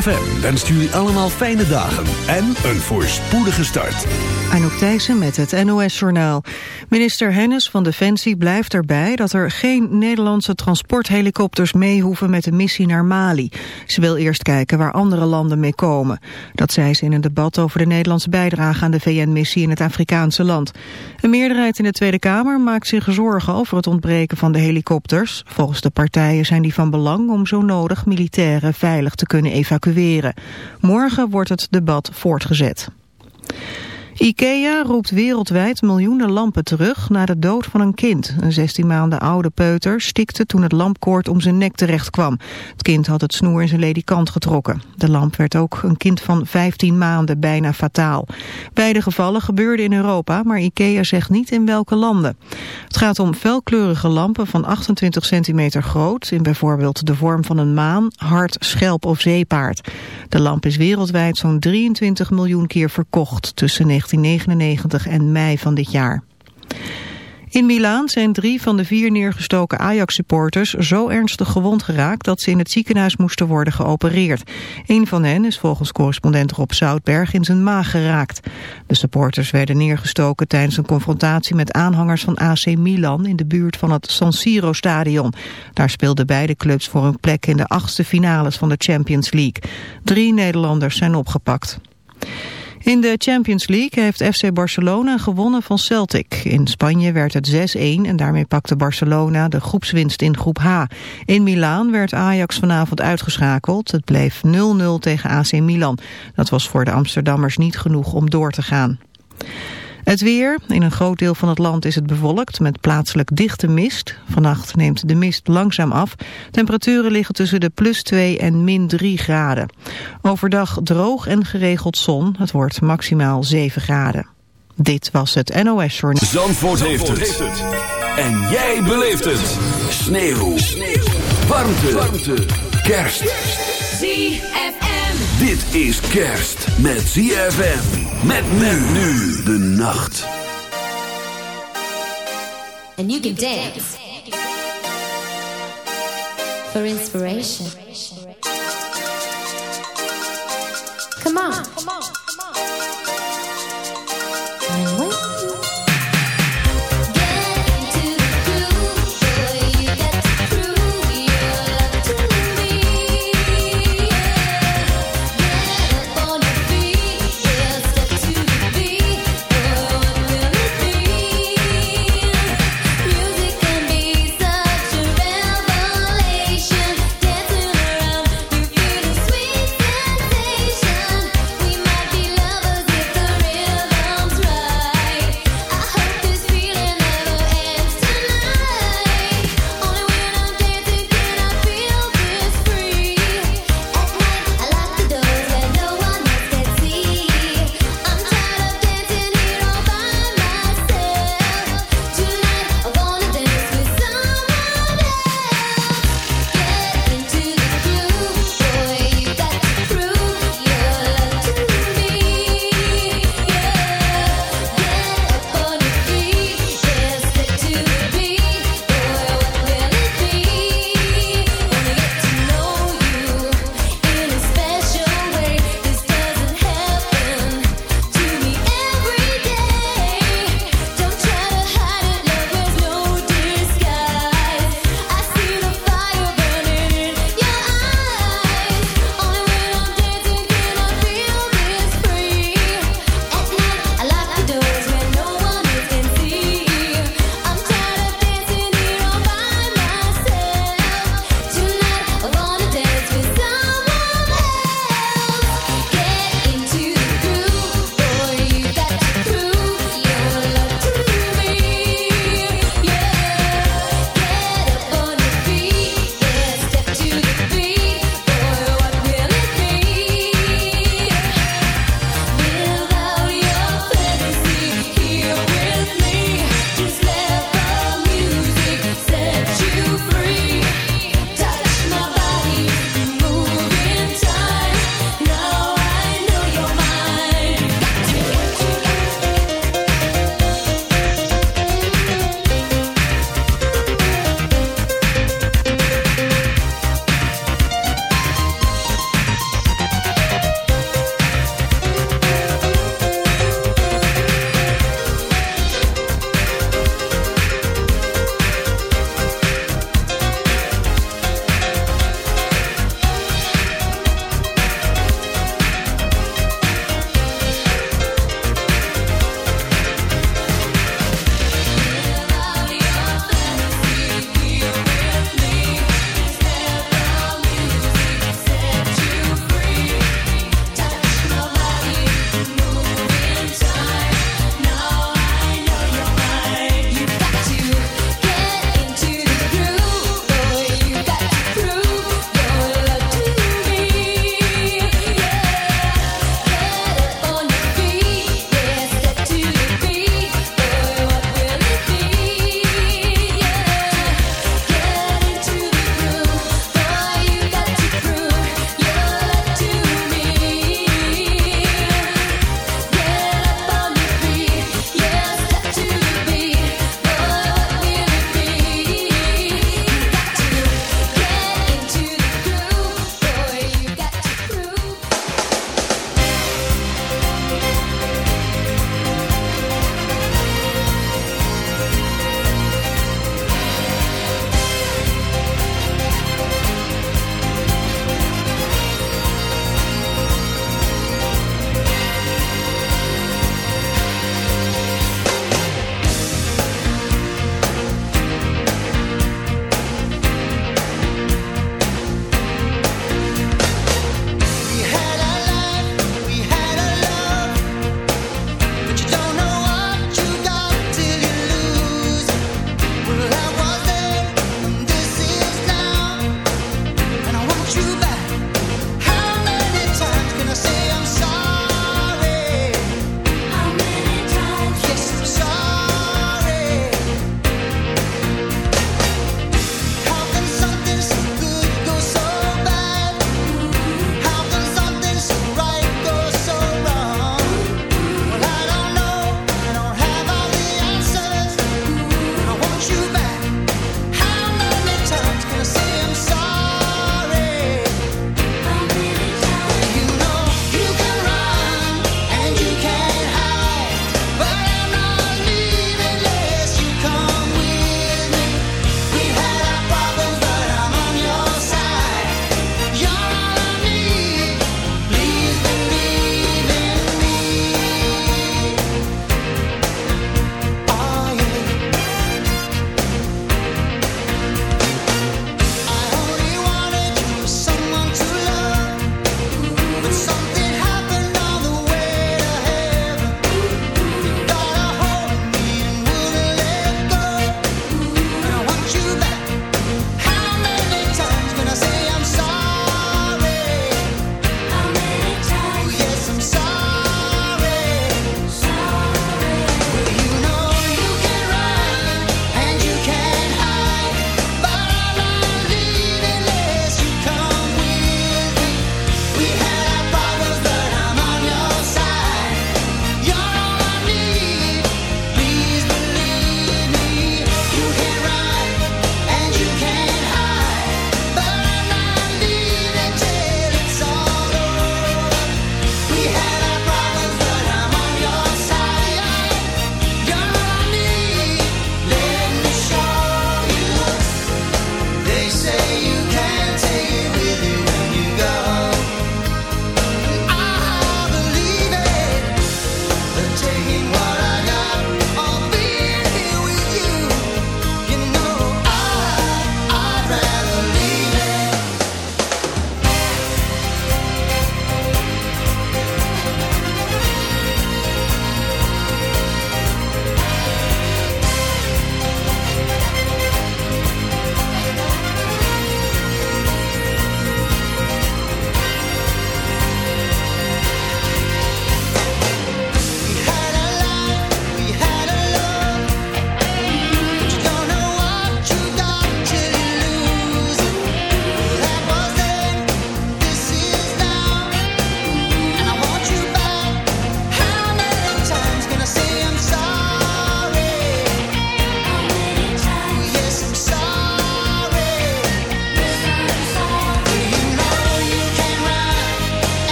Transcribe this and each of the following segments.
ZFM wenst jullie allemaal fijne dagen en een voorspoedige start. Anouk Thijssen met het NOS-journaal. Minister Hennis van Defensie blijft erbij dat er geen Nederlandse transporthelikopters mee hoeven met de missie naar Mali. Ze wil eerst kijken waar andere landen mee komen. Dat zei ze in een debat over de Nederlandse bijdrage aan de VN-missie in het Afrikaanse land. Een meerderheid in de Tweede Kamer maakt zich zorgen over het ontbreken van de helikopters. Volgens de partijen zijn die van belang om zo nodig militairen veilig te kunnen evacueren. Morgen wordt het debat voortgezet. IKEA roept wereldwijd miljoenen lampen terug na de dood van een kind. Een 16 maanden oude peuter stikte toen het lampkoord om zijn nek terecht kwam. Het kind had het snoer in zijn ledikant getrokken. De lamp werd ook een kind van 15 maanden bijna fataal. Beide gevallen gebeurden in Europa, maar IKEA zegt niet in welke landen. Het gaat om felkleurige lampen van 28 centimeter groot... in bijvoorbeeld de vorm van een maan, hart, schelp of zeepaard. De lamp is wereldwijd zo'n 23 miljoen keer verkocht tussen 19 1999 en mei van dit jaar. In Milaan zijn drie van de vier neergestoken Ajax-supporters zo ernstig gewond geraakt dat ze in het ziekenhuis moesten worden geopereerd. Een van hen is volgens correspondent Rob Zoutberg in zijn maag geraakt. De supporters werden neergestoken tijdens een confrontatie met aanhangers van AC Milan in de buurt van het San Siro-stadion. Daar speelden beide clubs voor een plek in de achtste finales van de Champions League. Drie Nederlanders zijn opgepakt. In de Champions League heeft FC Barcelona gewonnen van Celtic. In Spanje werd het 6-1 en daarmee pakte Barcelona de groepswinst in groep H. In Milaan werd Ajax vanavond uitgeschakeld. Het bleef 0-0 tegen AC Milan. Dat was voor de Amsterdammers niet genoeg om door te gaan. Het weer. In een groot deel van het land is het bewolkt met plaatselijk dichte mist. Vannacht neemt de mist langzaam af. Temperaturen liggen tussen de plus 2 en min 3 graden. Overdag droog en geregeld zon. Het wordt maximaal 7 graden. Dit was het NOS Journal. Zandvoort, Zandvoort heeft, het. En jij beleeft het. Sneeuw. Sneeuw. Warmte. Warmte. Kerst. ZFM. Dit is kerst met ZFM. Met men nu de nacht. And you can dance. For inspiration. Come on. Come on. Come on.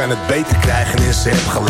Kan het beter krijgen en ze heeft gelijk.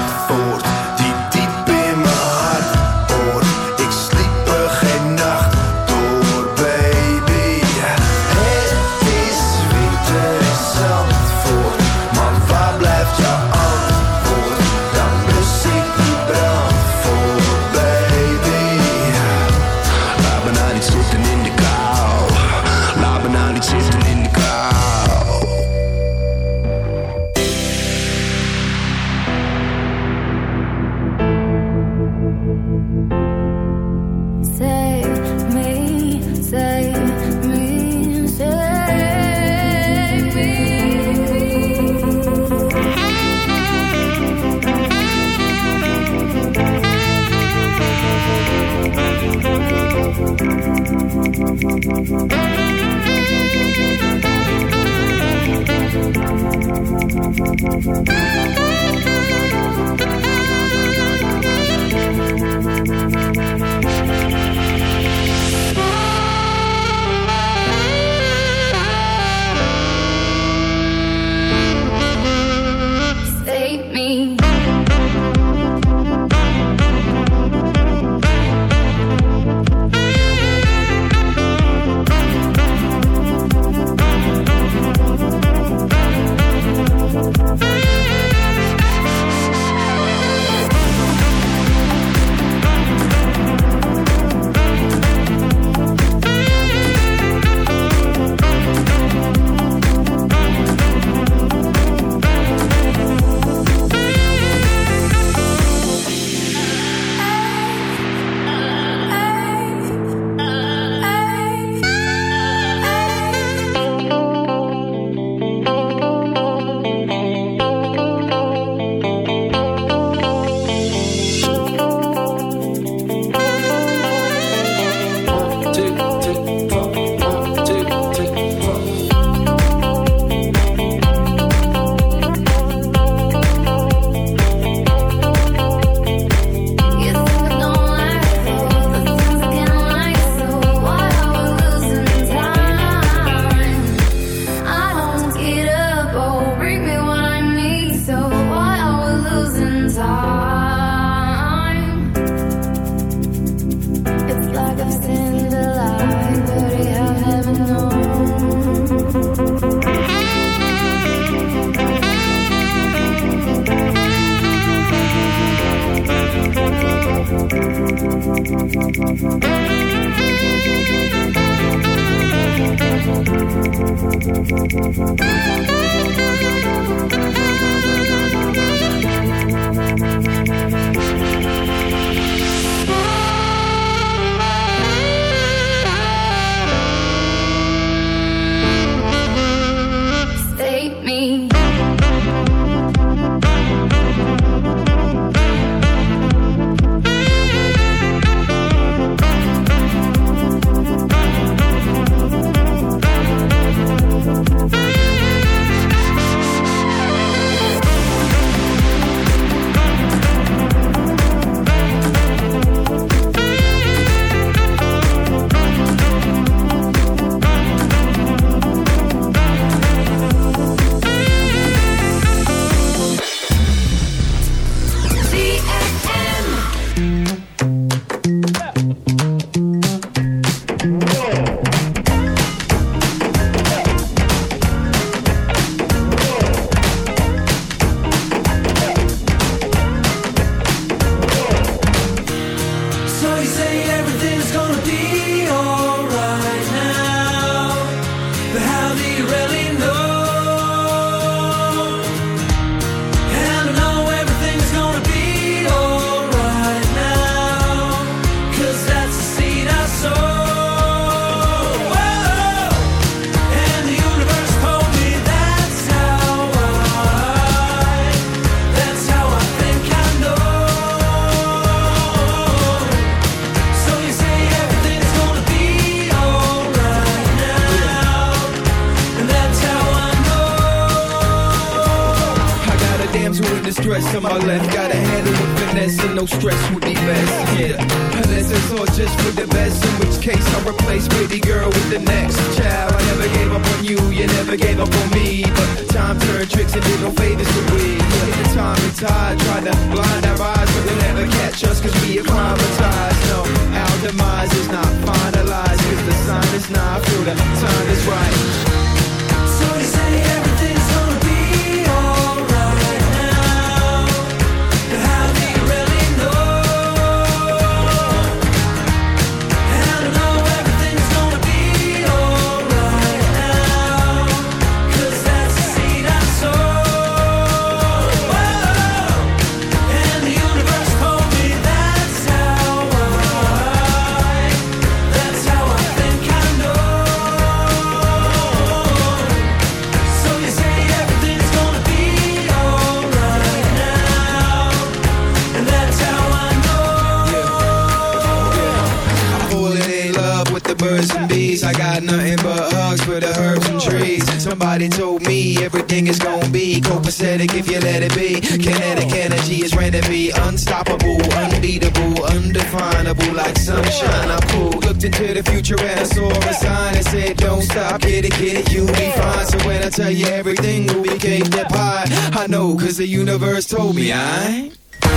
they said don't stop, get it, get it, you'll be fine. So when I tell you everything, we became that high. I know, cause the universe told me I. So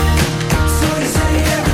they say everything.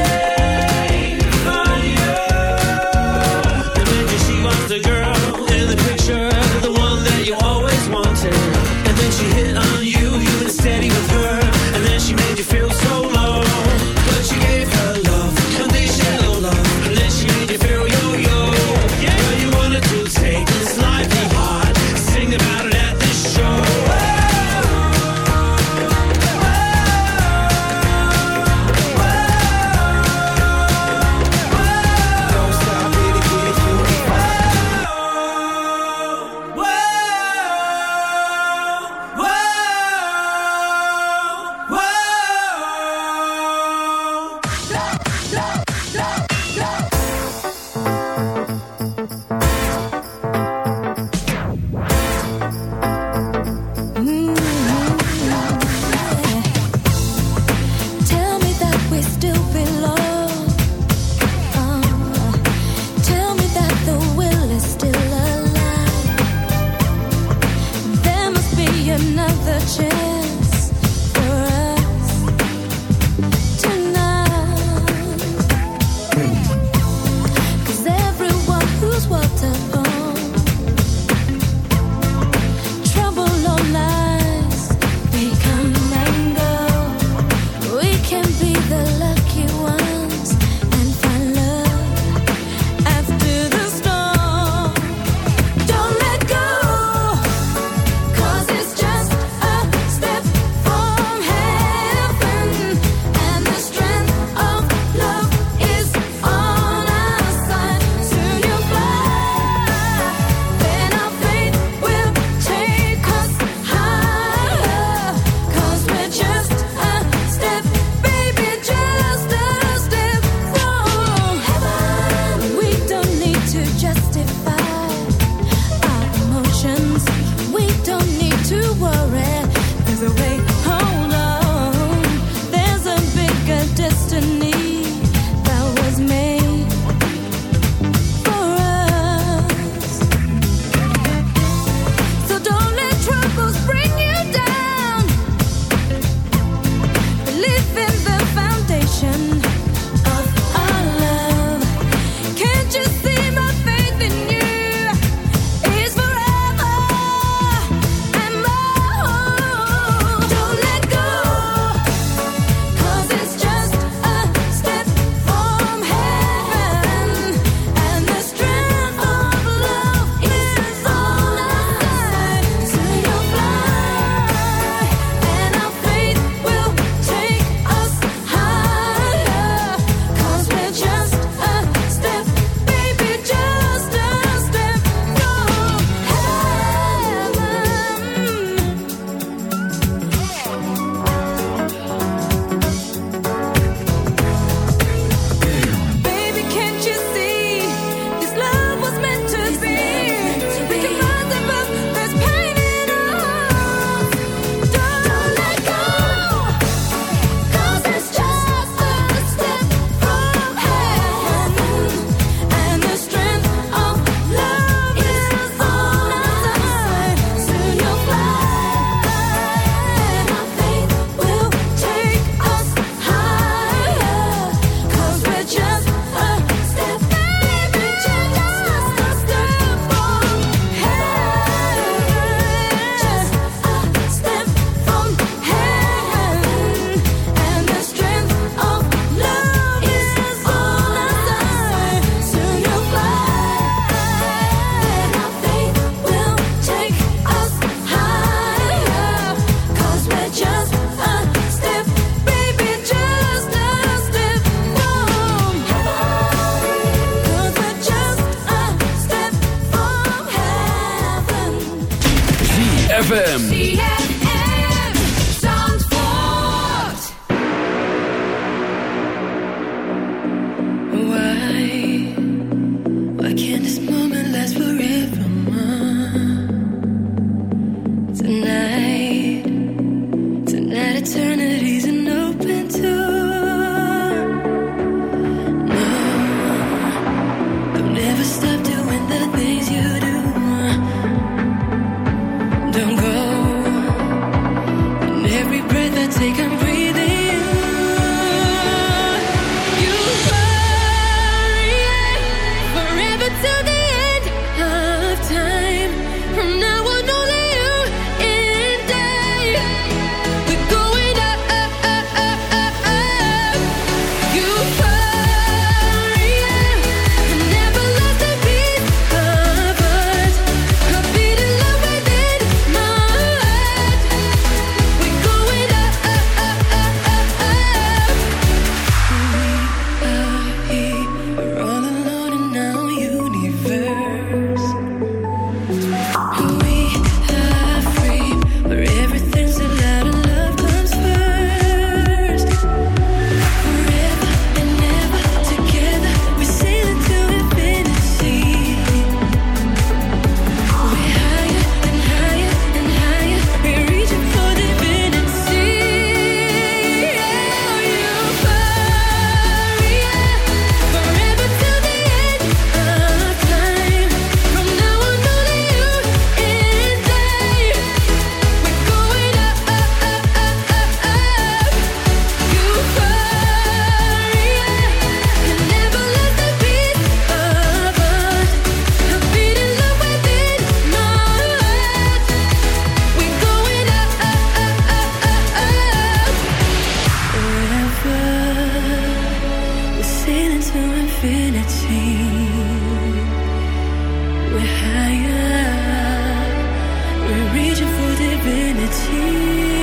Reaching for divinity.